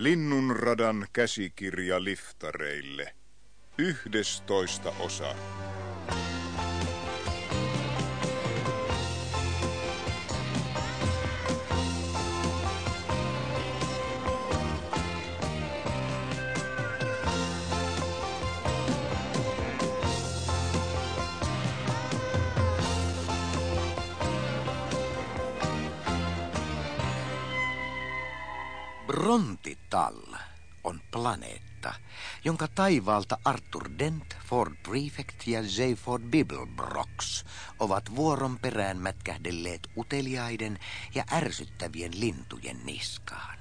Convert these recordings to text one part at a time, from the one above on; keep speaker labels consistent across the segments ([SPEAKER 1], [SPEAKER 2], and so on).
[SPEAKER 1] Linnunradan käsikirja liftareille. Yhdestoista osa.
[SPEAKER 2] Brontital on planeetta, jonka taivaalta Arthur Dent, Ford Prefect ja J. Ford Bibelbrox ovat vuoron perään mätkähdelleet uteliaiden ja ärsyttävien lintujen niskaan.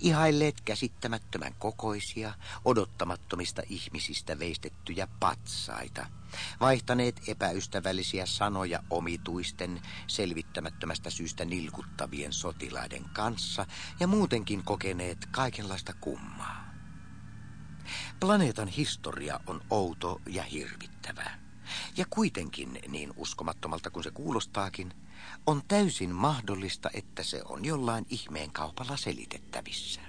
[SPEAKER 2] Ihailleet käsittämättömän kokoisia, odottamattomista ihmisistä veistettyjä patsaita, vaihtaneet epäystävällisiä sanoja omituisten, selvittämättömästä syystä nilkuttavien sotilaiden kanssa ja muutenkin kokeneet kaikenlaista kummaa. Planeetan historia on outo ja hirvittävä. Ja kuitenkin, niin uskomattomalta kuin se kuulostaakin, on täysin mahdollista, että se on jollain ihmeen kaupalla selitettävissä.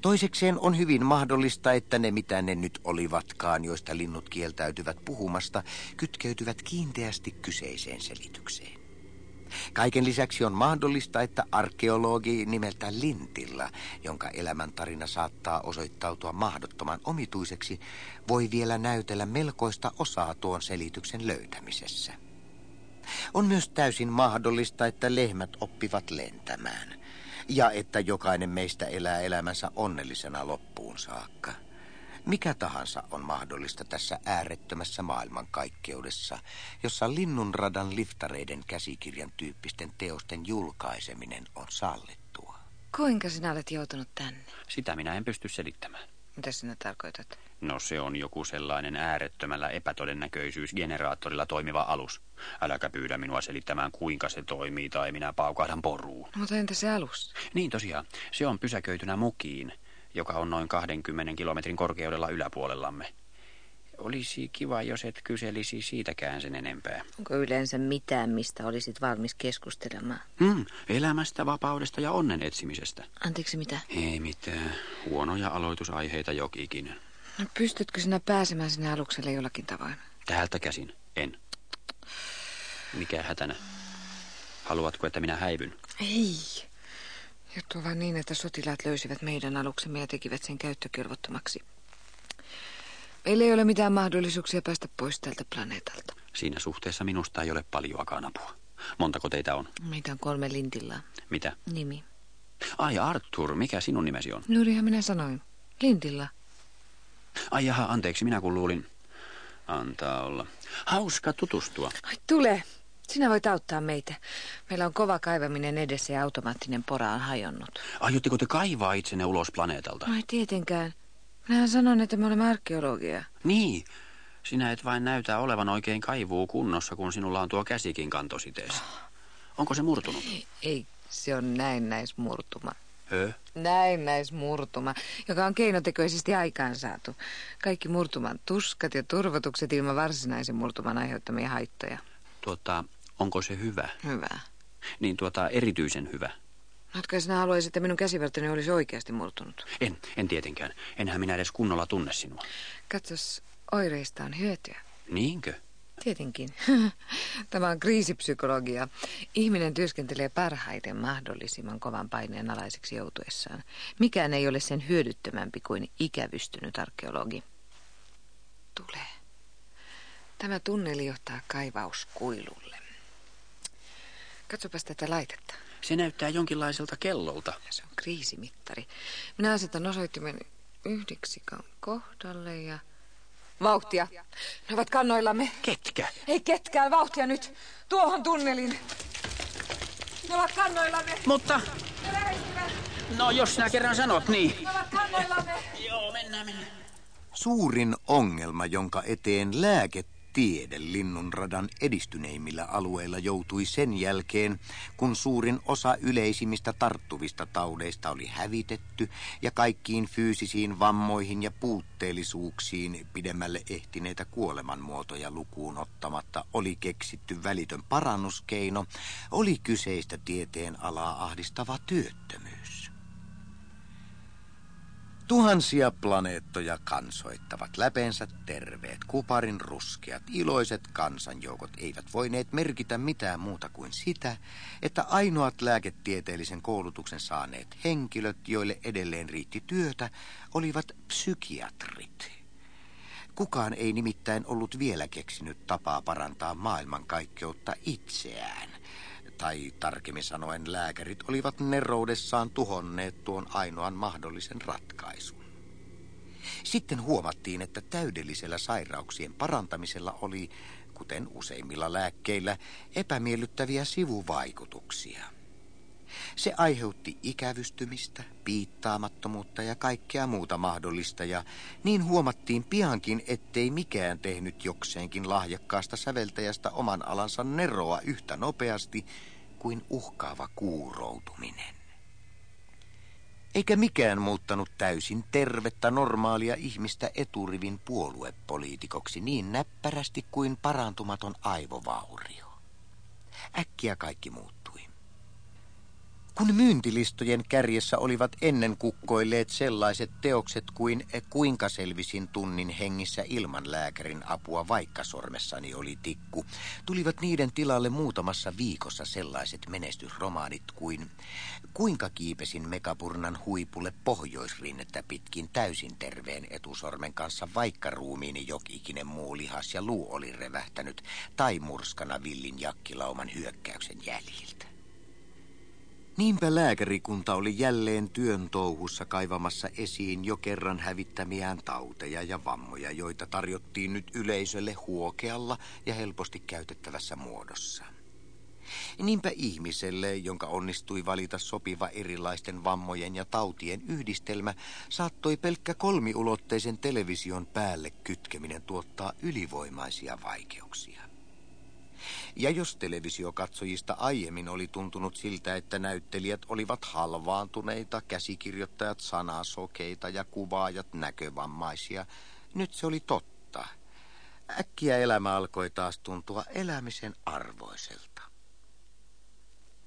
[SPEAKER 2] Toisekseen on hyvin mahdollista, että ne mitä ne nyt olivatkaan, joista linnut kieltäytyvät puhumasta, kytkeytyvät kiinteästi kyseiseen selitykseen. Kaiken lisäksi on mahdollista, että arkeologi nimeltä Lintilla, jonka elämäntarina saattaa osoittautua mahdottoman omituiseksi, voi vielä näytellä melkoista osaa tuon selityksen löytämisessä. On myös täysin mahdollista, että lehmät oppivat lentämään ja että jokainen meistä elää elämänsä onnellisena loppuun saakka. Mikä tahansa on mahdollista tässä äärettömässä maailmankaikkeudessa, jossa linnunradan liftareiden käsikirjan tyyppisten teosten julkaiseminen on sallittua.
[SPEAKER 3] Kuinka sinä olet joutunut tänne?
[SPEAKER 4] Sitä minä en pysty selittämään.
[SPEAKER 3] Mitä sinä tarkoitat?
[SPEAKER 4] No se on joku sellainen äärettömällä epätodennäköisyysgeneraattorilla toimiva alus. Äläkä pyydä minua selittämään kuinka se toimii tai minä paukahdan poruun.
[SPEAKER 3] Mutta entä se alus?
[SPEAKER 4] Niin tosiaan, se on pysäköitynä mukiin, joka on noin 20 kilometrin korkeudella yläpuolellamme. Olisi kiva, jos et kyselisi siitäkään sen enempää.
[SPEAKER 3] Onko yleensä mitään, mistä olisit valmis keskustelemaan?
[SPEAKER 4] Hmm, elämästä, vapaudesta ja onnen etsimisestä.
[SPEAKER 3] Anteeksi, mitä?
[SPEAKER 4] Ei mitään. Huonoja aloitusaiheita jokikinen.
[SPEAKER 3] No, pystytkö sinä pääsemään sinne alukselle jollakin tavoin?
[SPEAKER 4] Täältä käsin, en. Mikä hätänä? Haluatko, että minä häivyn?
[SPEAKER 3] Ei. Juttu on vain niin, että sotilaat löysivät meidän aluksemme ja tekivät sen käyttökelvottomaksi. Meillä ei ole mitään mahdollisuuksia päästä pois tältä planeetalta.
[SPEAKER 4] Siinä suhteessa minusta ei ole paljoakaan apua. Montako teitä on?
[SPEAKER 3] Meitä on kolme lintillaa.
[SPEAKER 4] Mitä?
[SPEAKER 3] Nimi.
[SPEAKER 4] Ai Arthur, mikä sinun nimesi on?
[SPEAKER 3] Juurihan minä sanoin. Lintilla.
[SPEAKER 4] Ai jaha, anteeksi, minä kun luulin. Antaa olla. Hauska tutustua.
[SPEAKER 3] Ai tule. Sinä voit auttaa meitä. Meillä on kova kaivaminen edessä ja automaattinen pora on hajonnut.
[SPEAKER 4] Aiotteko te kaivaa itsenne ulos planeetalta?
[SPEAKER 3] Ai tietenkään. Minähän sanon, että me olemme arkeologia.
[SPEAKER 4] Niin. Sinä et vain näytä olevan oikein kaivuu kunnossa, kun sinulla on tuo käsikin kantositeessä. Onko se murtunut?
[SPEAKER 3] Ei, se on näennäismurtuma.
[SPEAKER 4] Hö?
[SPEAKER 3] Näennäismurtuma, joka on keinotekoisesti aikaansaatu. Kaikki murtuman tuskat ja turvotukset ilman varsinaisen murtuman aiheuttamia haittoja.
[SPEAKER 4] Tuota, onko se hyvä?
[SPEAKER 3] Hyvä.
[SPEAKER 4] Niin tuota, erityisen hyvä.
[SPEAKER 3] Jotka sinä haluaisit, että minun käsivarteni olisi oikeasti murtunut?
[SPEAKER 4] En, en tietenkään. Enhän minä edes kunnolla tunne sinua.
[SPEAKER 3] Katsos, oireista on hyötyä.
[SPEAKER 4] Niinkö?
[SPEAKER 3] Tietenkin. Tämä on kriisipsykologia. Ihminen työskentelee parhaiten mahdollisimman kovan paineen alaiseksi joutuessaan. Mikään ei ole sen hyödyttömämpi kuin ikävystynyt arkeologi. Tulee. Tämä tunneli johtaa kaivauskuilulle. Katsopas tätä laitetta.
[SPEAKER 4] Se näyttää jonkinlaiselta kellolta.
[SPEAKER 3] Se on kriisimittari. Minä asetan osoittimen yhdeksikan kohdalle ja... Vauhtia. Ne ovat kannoillamme.
[SPEAKER 4] Ketkä?
[SPEAKER 3] Ei ketkään, vauhtia nyt. Tuohon tunnelin. Ne ovat kannoillamme.
[SPEAKER 4] Mutta...
[SPEAKER 3] Ne lähestyvät.
[SPEAKER 4] No, jos sinä kerran sanot, niin...
[SPEAKER 3] Ne ovat kannoillamme.
[SPEAKER 4] Joo, mennään, mennään.
[SPEAKER 2] Suurin ongelma, jonka eteen lääketiede linnunradan edistyneimmillä alueilla joutui sen jälkeen, kun suurin osa yleisimmistä tarttuvista taudeista oli hävitetty ja kaikkiin fyysisiin vammoihin ja puutteellisuuksiin pidemmälle ehtineitä kuolemanmuotoja lukuun ottamatta oli keksitty välitön parannuskeino, oli kyseistä tieteen alaa ahdistava työttömyys. Tuhansia planeettoja kansoittavat läpeensä terveet, kuparin ruskeat, iloiset kansanjoukot eivät voineet merkitä mitään muuta kuin sitä, että ainoat lääketieteellisen koulutuksen saaneet henkilöt, joille edelleen riitti työtä, olivat psykiatrit. Kukaan ei nimittäin ollut vielä keksinyt tapaa parantaa maailmankaikkeutta itseään. Tai tarkemmin sanoen lääkärit olivat neroudessaan tuhonneet tuon ainoan mahdollisen ratkaisun. Sitten huomattiin, että täydellisellä sairauksien parantamisella oli, kuten useimmilla lääkkeillä, epämiellyttäviä sivuvaikutuksia – se aiheutti ikävystymistä, piittaamattomuutta ja kaikkea muuta mahdollista ja niin huomattiin piankin, ettei mikään tehnyt jokseenkin lahjakkaasta säveltäjästä oman alansa neroa yhtä nopeasti kuin uhkaava kuuroutuminen. Eikä mikään muuttanut täysin tervettä normaalia ihmistä eturivin puoluepoliitikoksi niin näppärästi kuin parantumaton aivovaurio. Äkkiä kaikki muut. Kun myyntilistojen kärjessä olivat ennen kukkoilleet sellaiset teokset kuin Kuinka selvisin tunnin hengissä ilman lääkärin apua, vaikka sormessani oli tikku, tulivat niiden tilalle muutamassa viikossa sellaiset menestysromaanit kuin Kuinka kiipesin Megapurnan huipulle pohjoisrinnettä pitkin täysin terveen etusormen kanssa, vaikka ruumiini jokikinen muu lihas ja luu oli revähtänyt, tai murskana villin jakkilauman hyökkäyksen jäljiltä. Niinpä lääkärikunta oli jälleen työn touhussa kaivamassa esiin jo kerran hävittämiään tauteja ja vammoja, joita tarjottiin nyt yleisölle huokealla ja helposti käytettävässä muodossa. Niinpä ihmiselle, jonka onnistui valita sopiva erilaisten vammojen ja tautien yhdistelmä, saattoi pelkkä kolmiulotteisen television päälle kytkeminen tuottaa ylivoimaisia vaikeuksia. Ja jos televisiokatsojista aiemmin oli tuntunut siltä, että näyttelijät olivat halvaantuneita, käsikirjoittajat sanasokeita ja kuvaajat näkövammaisia, nyt se oli totta. Äkkiä elämä alkoi taas tuntua elämisen arvoiselta.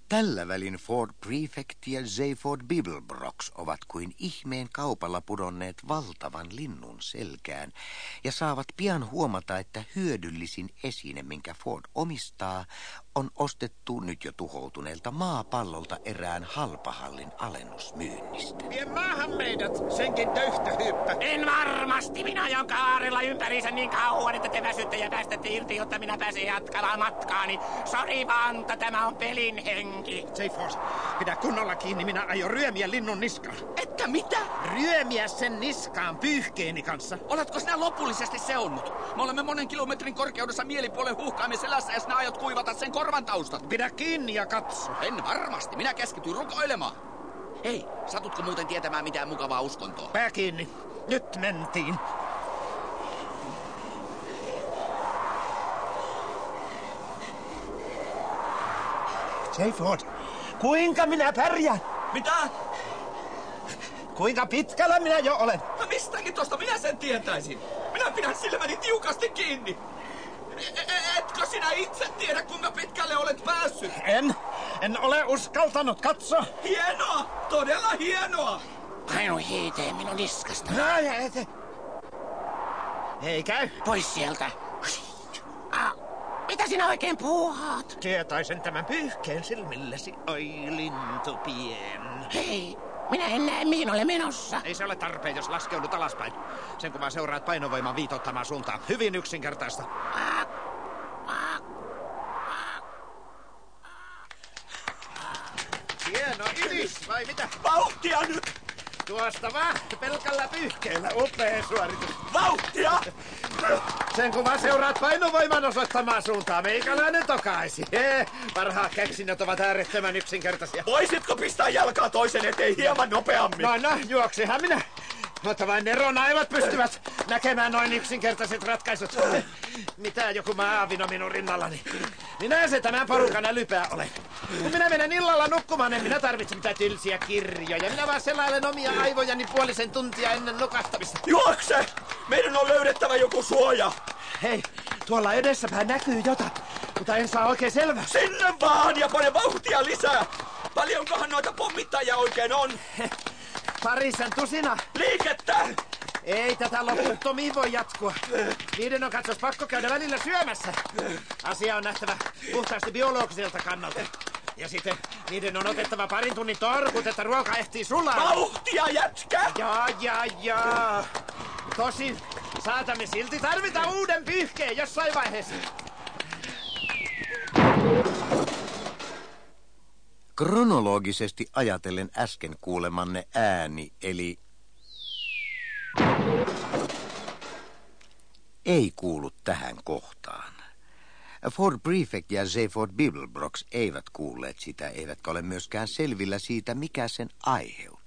[SPEAKER 2] Tällä välin Ford Prefect ja Zayford Bibelbrox ovat kuin ihmeen kaupalla pudonneet valtavan linnun selkään ja saavat pian huomata, että hyödyllisin esine, minkä Ford omistaa, on ostettu nyt jo tuhoutuneelta maapallolta erään halpahallin alennusmyynnistä.
[SPEAKER 5] Vie maahan meidät, senkin töyhtöhyyppä.
[SPEAKER 6] En varmasti. Minä ajan kaarella ympäriinsä niin kauan, että te väsytte ja päästätte irti, jotta minä pääsen jatkamaan matkaani. Sori vaan, mutta tämä on pelin henki.
[SPEAKER 5] J-Force, pidä kunnolla kiinni, minä aion ryömiä linnun niskaan.
[SPEAKER 6] Että mitä?
[SPEAKER 5] Ryömiä sen niskaan pyyhkeeni kanssa.
[SPEAKER 6] Oletko sinä lopullisesti seonnut? Me olemme monen kilometrin korkeudessa mielipuolen huuhkaamme selässä ja sinä aiot kuivata sen korvan taustat.
[SPEAKER 5] Pidä kiinni ja katso.
[SPEAKER 6] En varmasti. Minä keskityn rukoilemaan. Hei, satutko muuten tietämään mitään mukavaa uskontoa?
[SPEAKER 5] Pää kiinni. Nyt mentiin. J. Ford, kuinka minä pärjään?
[SPEAKER 6] Mitä?
[SPEAKER 5] Kuinka pitkällä minä jo olen?
[SPEAKER 6] No mistäkin tosta minä sen tietäisin? Minä pidän silmäni tiukasti kiinni. Etkö sinä itse tiedä, kuinka pitkälle olet päässyt?
[SPEAKER 5] En. En ole uskaltanut katsoa.
[SPEAKER 6] Hienoa! Todella hienoa!
[SPEAKER 7] Painu hiiteen minun niskasta.
[SPEAKER 5] No, ei, ei käy.
[SPEAKER 7] Pois sieltä. Ah, mitä sinä oikein puuhaat?
[SPEAKER 5] Tietäisen tämän pyyhkeen silmillesi. Oi, lintu pien.
[SPEAKER 7] Hei, minä en näe, mihin olen menossa.
[SPEAKER 5] Ei se ole tarpeen, jos laskeudut alaspäin. Sen kun mä seuraat painovoiman viitottamaan suuntaan. Hyvin yksinkertaista. Hieno idis, vai mitä?
[SPEAKER 6] Vauhtia nyt!
[SPEAKER 5] Tuosta vaan, pelkällä pyyhkeellä. Upea suoritus.
[SPEAKER 6] Vauhtia!
[SPEAKER 5] Sen kun vaan seuraat painovoiman osoittamaan suuntaan, meikäläinen tokaisi. Parhaat keksinnöt ovat äärettömän yksinkertaisia.
[SPEAKER 6] Voisitko pistää jalkaa toisen eteen hieman nopeammin?
[SPEAKER 5] No, no, juoksihan minä. Mutta vain neronaivat pystyvät näkemään noin yksinkertaiset ratkaisut. Mitä joku maavino minun rinnallani? Minä se tämän porukan älypää olen. Kun minä menen illalla nukkumaan, en minä tarvitse mitään tylsiä kirjoja. Minä vaan selailen omia aivojani puolisen tuntia ennen nukahtamista.
[SPEAKER 6] Juokse! Meidän on löydettävä joku suoja.
[SPEAKER 5] Hei, tuolla edessäpäin näkyy jotain, mutta en saa oikein selvää.
[SPEAKER 6] Sinne vaan ja pane vauhtia lisää. Paljonkohan noita pommittajia oikein on?
[SPEAKER 5] Parisen tusina.
[SPEAKER 6] Liikettä!
[SPEAKER 5] Ei tätä loputtomiin voi jatkua. Niiden on katsos pakko käydä välillä syömässä. Asia on nähtävä puhtaasti biologiselta kannalta. Ja sitten niiden on otettava parin tunnin torkut, että ruoka ehtii sulaa.
[SPEAKER 6] Vauhtia, jätkä!
[SPEAKER 5] Ja, ja, ja. Tosin saatamme silti tarvita uuden pyyhkeen jossain vaiheessa.
[SPEAKER 2] Kronologisesti ajatellen äsken kuulemanne ääni, eli ei kuulu tähän kohtaan. Ford Prefect ja Zayford Bibelbrox eivät kuulleet sitä, eivätkä ole myöskään selvillä siitä, mikä sen aiheutti.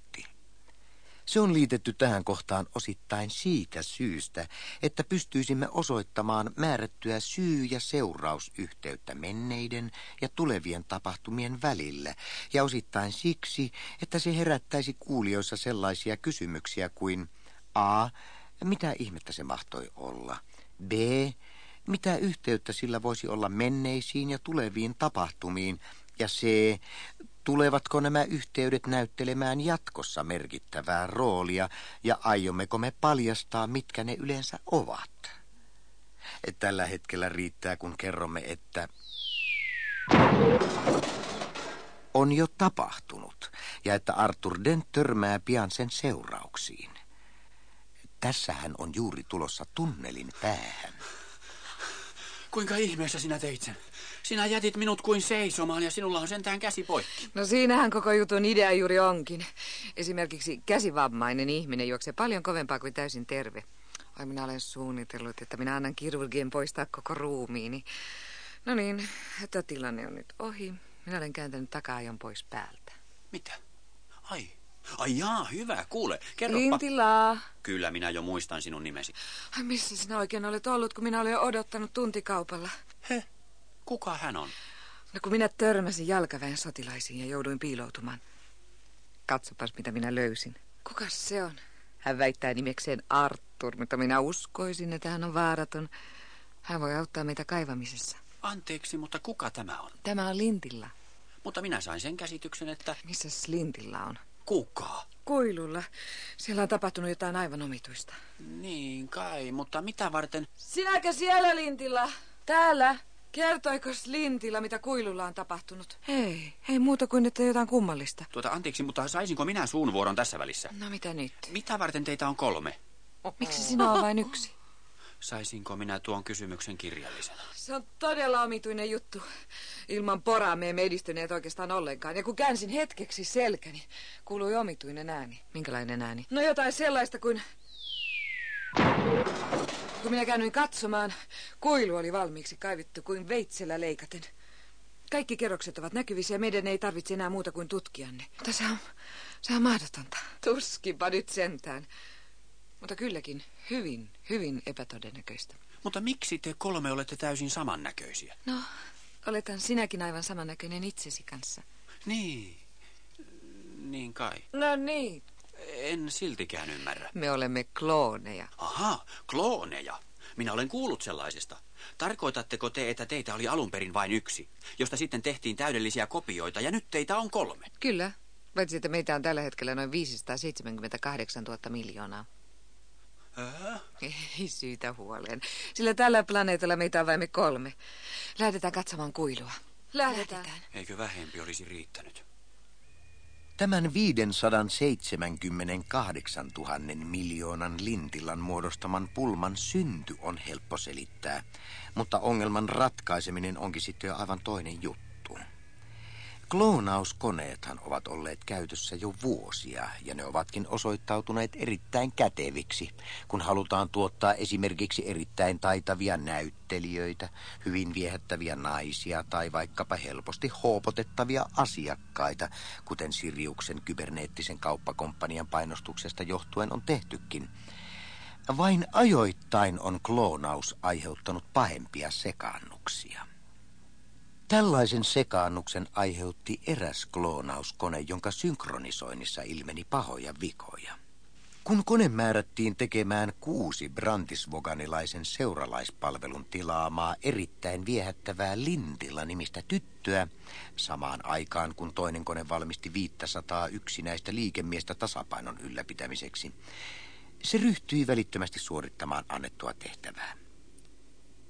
[SPEAKER 2] Se on liitetty tähän kohtaan osittain siitä syystä, että pystyisimme osoittamaan määrättyä syy- ja seurausyhteyttä menneiden ja tulevien tapahtumien välillä, ja osittain siksi, että se herättäisi kuulijoissa sellaisia kysymyksiä kuin A. Mitä ihmettä se mahtoi olla? B. Mitä yhteyttä sillä voisi olla menneisiin ja tuleviin tapahtumiin? Ja C. Tulevatko nämä yhteydet näyttelemään jatkossa merkittävää roolia ja aiommeko me paljastaa, mitkä ne yleensä ovat? Tällä hetkellä riittää, kun kerromme, että on jo tapahtunut ja että Arthur Dent törmää pian sen seurauksiin. Tässähän on juuri tulossa tunnelin päähän.
[SPEAKER 4] Kuinka ihmeessä sinä teit sen? Sinä jätit minut kuin seisomaan ja sinulla on sentään käsi poikki.
[SPEAKER 3] No siinähän koko jutun idea juuri onkin. Esimerkiksi käsivammainen ihminen juoksee paljon kovempaa kuin täysin terve. Ai minä olen suunnitellut, että minä annan kirurgien poistaa koko ruumiini. No niin, että tilanne on nyt ohi. Minä olen kääntänyt taka-ajon pois päältä.
[SPEAKER 4] Mitä? Ai, ai jaa, hyvä, kuule, kerro.
[SPEAKER 3] Lintilaa.
[SPEAKER 4] Kyllä, minä jo muistan sinun nimesi.
[SPEAKER 3] Ai missä sinä oikein olet ollut, kun minä olen odottanut tuntikaupalla?
[SPEAKER 4] He, kuka hän on?
[SPEAKER 3] No kun minä törmäsin jalkaväen sotilaisiin ja jouduin piiloutumaan. Katsopas, mitä minä löysin. Kuka se on? Hän väittää nimekseen Arthur, mutta minä uskoisin, että hän on vaaraton. Hän voi auttaa meitä kaivamisessa.
[SPEAKER 4] Anteeksi, mutta kuka tämä on?
[SPEAKER 3] Tämä on Lintilla.
[SPEAKER 4] Mutta minä sain sen käsityksen, että
[SPEAKER 3] Missä Lintilla on?
[SPEAKER 4] Kuka?
[SPEAKER 3] Kuilulla. Siellä on tapahtunut jotain aivan omituista.
[SPEAKER 4] Niin kai, mutta mitä varten?
[SPEAKER 3] Sinäkö siellä, Lintilla? Täällä. Kertoiko Lintilla, mitä kuilulla on tapahtunut? Ei, ei muuta kuin, että jotain kummallista.
[SPEAKER 4] Tuota, anteeksi, mutta saisinko minä suun vuoron tässä välissä?
[SPEAKER 3] No mitä nyt?
[SPEAKER 4] Mitä varten teitä on kolme?
[SPEAKER 3] Miksi sinä on vain yksi?
[SPEAKER 4] Saisinko minä tuon kysymyksen kirjallisena?
[SPEAKER 3] Se on todella omituinen juttu. Ilman poraa me emme edistyneet oikeastaan ollenkaan. Ja kun käänsin hetkeksi selkäni, kuului omituinen ääni. Minkälainen ääni? No jotain sellaista kuin... Kun minä käännyin katsomaan, kuilu oli valmiiksi kaivettu kuin veitsellä leikaten. Kaikki kerrokset ovat näkyvissä ja meidän ei tarvitse enää muuta kuin tutkia ne. Se on, se on mahdotonta. Tuskinpa nyt sentään. Mutta kylläkin hyvin, hyvin epätodennäköistä.
[SPEAKER 4] Mutta miksi te kolme olette täysin samannäköisiä?
[SPEAKER 3] No, oletan sinäkin aivan samannäköinen itsesi kanssa.
[SPEAKER 4] Niin, niin kai.
[SPEAKER 3] No niin.
[SPEAKER 4] En siltikään ymmärrä.
[SPEAKER 3] Me olemme klooneja.
[SPEAKER 4] Aha, klooneja. Minä olen kuullut sellaisesta. Tarkoitatteko te, että teitä oli alun perin vain yksi, josta sitten tehtiin täydellisiä kopioita ja nyt teitä on kolme?
[SPEAKER 3] Kyllä. Paitsi, että meitä on tällä hetkellä noin 578 000 miljoonaa.
[SPEAKER 4] Ää?
[SPEAKER 3] Ei syytä huoleen. Sillä tällä planeetalla meitä on vain me kolme. Lähdetään katsomaan kuilua. Lähdetään.
[SPEAKER 4] Eikö vähempi olisi riittänyt?
[SPEAKER 2] Tämän 578 000 miljoonan lintillan muodostaman pulman synty on helppo selittää, mutta ongelman ratkaiseminen onkin sitten jo aivan toinen juttu. Kloonauskoneethan ovat olleet käytössä jo vuosia ja ne ovatkin osoittautuneet erittäin käteviksi, kun halutaan tuottaa esimerkiksi erittäin taitavia näyttelijöitä, hyvin viehättäviä naisia tai vaikkapa helposti hoopotettavia asiakkaita, kuten Siriuksen kyberneettisen kauppakomppanian painostuksesta johtuen on tehtykin. Vain ajoittain on kloonaus aiheuttanut pahempia sekaannuksia. Tällaisen sekaannuksen aiheutti eräs kloonauskone, jonka synkronisoinnissa ilmeni pahoja vikoja. Kun kone määrättiin tekemään kuusi Brandisvoganilaisen seuralaispalvelun tilaamaa erittäin viehättävää Lintilla nimistä tyttöä, samaan aikaan kun toinen kone valmisti 500 yksinäistä liikemiestä tasapainon ylläpitämiseksi, se ryhtyi välittömästi suorittamaan annettua tehtävää.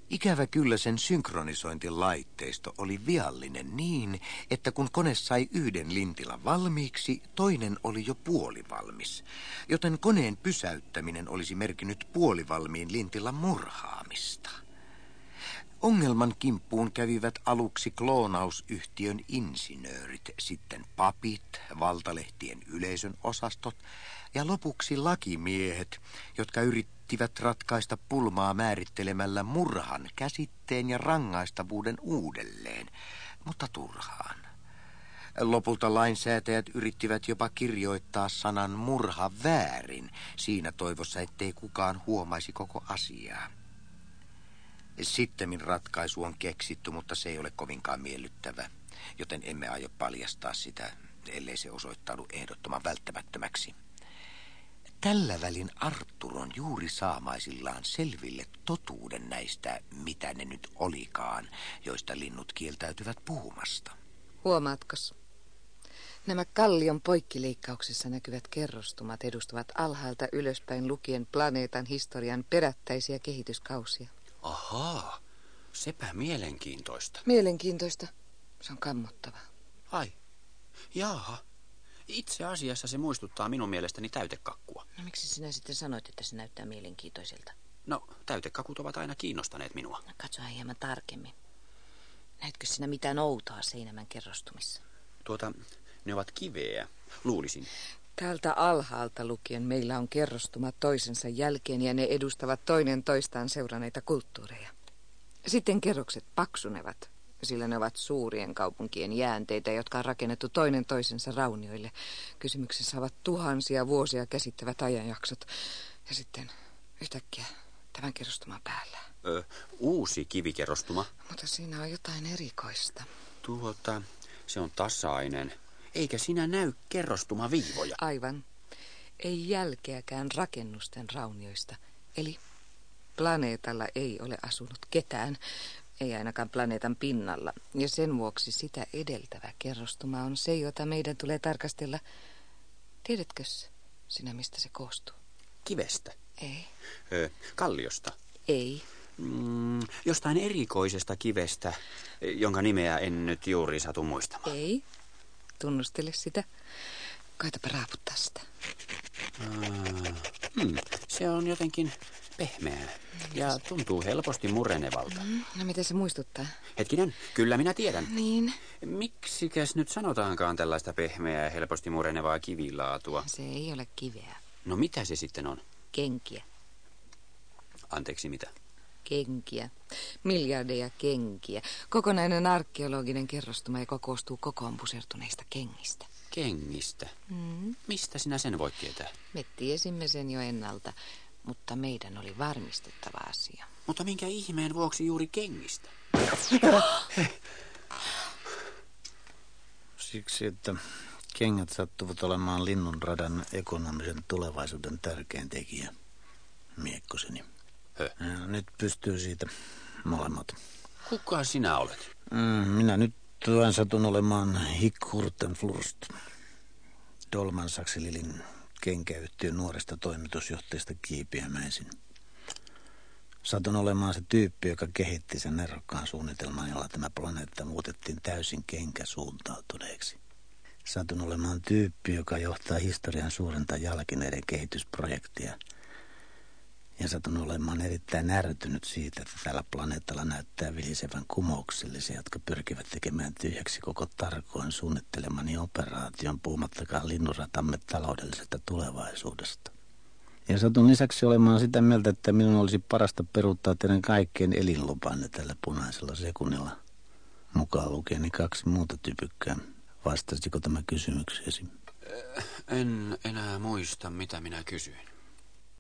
[SPEAKER 2] Ikävä kyllä sen synkronisointilaitteisto oli viallinen niin, että kun kone sai yhden lintilan valmiiksi, toinen oli jo puolivalmis, joten koneen pysäyttäminen olisi merkinnyt puolivalmiin lintilan murhaamista. Ongelman kimppuun kävivät aluksi kloonausyhtiön insinöörit, sitten papit, valtalehtien yleisön osastot ja lopuksi lakimiehet, jotka yrittivät ratkaista pulmaa määrittelemällä murhan käsitteen ja rangaistavuuden uudelleen, mutta turhaan. Lopulta lainsäätäjät yrittivät jopa kirjoittaa sanan murha väärin siinä toivossa, ettei kukaan huomaisi koko asiaa. Sittemmin ratkaisu on keksitty, mutta se ei ole kovinkaan miellyttävä, joten emme aio paljastaa sitä, ellei se osoittaudu ehdottoman välttämättömäksi. Tällä välin Artur on juuri saamaisillaan selville totuuden näistä, mitä ne nyt olikaan, joista linnut kieltäytyvät puhumasta.
[SPEAKER 3] Huomaatkos? Nämä kallion poikkileikkauksessa näkyvät kerrostumat edustavat alhaalta ylöspäin lukien planeetan historian perättäisiä kehityskausia.
[SPEAKER 4] Ahaa, sepä mielenkiintoista.
[SPEAKER 3] Mielenkiintoista. Se on kammottavaa.
[SPEAKER 4] Ai, jaaha. Itse asiassa se muistuttaa minun mielestäni täytekakkua.
[SPEAKER 8] No miksi sinä sitten sanoit, että se näyttää mielenkiintoiselta?
[SPEAKER 4] No, täytekakut ovat aina kiinnostaneet minua.
[SPEAKER 8] No, katsoa hieman tarkemmin. Näetkö sinä mitään outoa seinämän kerrostumissa?
[SPEAKER 4] Tuota, ne ovat kiveä, luulisin.
[SPEAKER 3] Täältä alhaalta lukien meillä on kerrostumat toisensa jälkeen ja ne edustavat toinen toistaan seuranneita kulttuureja. Sitten kerrokset paksunevat, sillä ne ovat suurien kaupunkien jäänteitä, jotka on rakennettu toinen toisensa raunioille. Kysymyksessä ovat tuhansia vuosia käsittävät ajanjaksot. Ja sitten yhtäkkiä tämän kerrostuman päällä.
[SPEAKER 4] Ö, uusi kivikerrostuma.
[SPEAKER 3] Mutta siinä on jotain erikoista.
[SPEAKER 4] Tuota, se on tasainen. Eikä sinä näy kerrostuma viivoja.
[SPEAKER 3] Aivan. Ei jälkeäkään rakennusten raunioista. Eli planeetalla ei ole asunut ketään, ei ainakaan planeetan pinnalla. Ja sen vuoksi sitä edeltävä kerrostuma on se, jota meidän tulee tarkastella. Tiedätkö sinä, mistä se koostuu?
[SPEAKER 4] Kivestä.
[SPEAKER 3] Ei.
[SPEAKER 4] Ö, kalliosta.
[SPEAKER 3] Ei.
[SPEAKER 4] Mm, jostain erikoisesta kivestä, jonka nimeä en nyt juuri satu muistamaan.
[SPEAKER 3] Ei. Tunnustele sitä. Koitapa raaputtaa sitä.
[SPEAKER 4] Ah, hmm, se on jotenkin pehmeää ja tuntuu helposti murenevalta.
[SPEAKER 3] Mm, no mitä se muistuttaa?
[SPEAKER 4] Hetkinen, kyllä minä tiedän.
[SPEAKER 3] Niin.
[SPEAKER 4] Miksikäs nyt sanotaankaan tällaista pehmeää ja helposti murenevaa kivilaatua?
[SPEAKER 3] Se ei ole kiveä.
[SPEAKER 4] No mitä se sitten on?
[SPEAKER 3] Kenkiä.
[SPEAKER 4] Anteeksi, mitä?
[SPEAKER 3] Kenkiä. Miljardeja kenkiä. Kokonainen arkeologinen kerrostuma, joka koostuu kokoon pusertuneista kengistä.
[SPEAKER 4] Kengistä?
[SPEAKER 3] Mm.
[SPEAKER 4] Mistä sinä sen voit tietää?
[SPEAKER 3] Me tiesimme sen jo ennalta, mutta meidän oli varmistettava asia.
[SPEAKER 4] Mutta minkä ihmeen vuoksi juuri kengistä?
[SPEAKER 9] Siksi, että kengät sattuvat olemaan linnunradan ekonomisen tulevaisuuden tärkein tekijä. Miekkoseni.
[SPEAKER 4] Hö.
[SPEAKER 9] Nyt pystyy siitä molemmat.
[SPEAKER 4] Kuka sinä olet?
[SPEAKER 9] Mm, minä nyt satun olemaan Hickhurtenflurst. Dolman Sakselilin kenkäyhtiön nuoresta toimitusjohtajasta kiipiämäisin. Satun olemaan se tyyppi, joka kehitti sen nerokkaan suunnitelman, jolla tämä planeetta muutettiin täysin kenkäsuuntautuneeksi. Satun olemaan tyyppi, joka johtaa historian suurinta jalkineiden kehitysprojektia. Ja satun olemaan erittäin ärtynyt siitä, että tällä planeetalla näyttää vilisevän kumouksellisia, jotka pyrkivät tekemään tyhjäksi koko tarkoin suunnittelemani operaation, puhumattakaan linnuratamme taloudellisesta tulevaisuudesta. Ja satun lisäksi olemaan sitä mieltä, että minun olisi parasta peruuttaa teidän kaikkien elinlupanne tällä punaisella sekunnilla. Mukaan lukeeni kaksi muuta typykkää. Vastasiko tämä kysymykseesi?
[SPEAKER 4] En enää muista, mitä minä kysyin.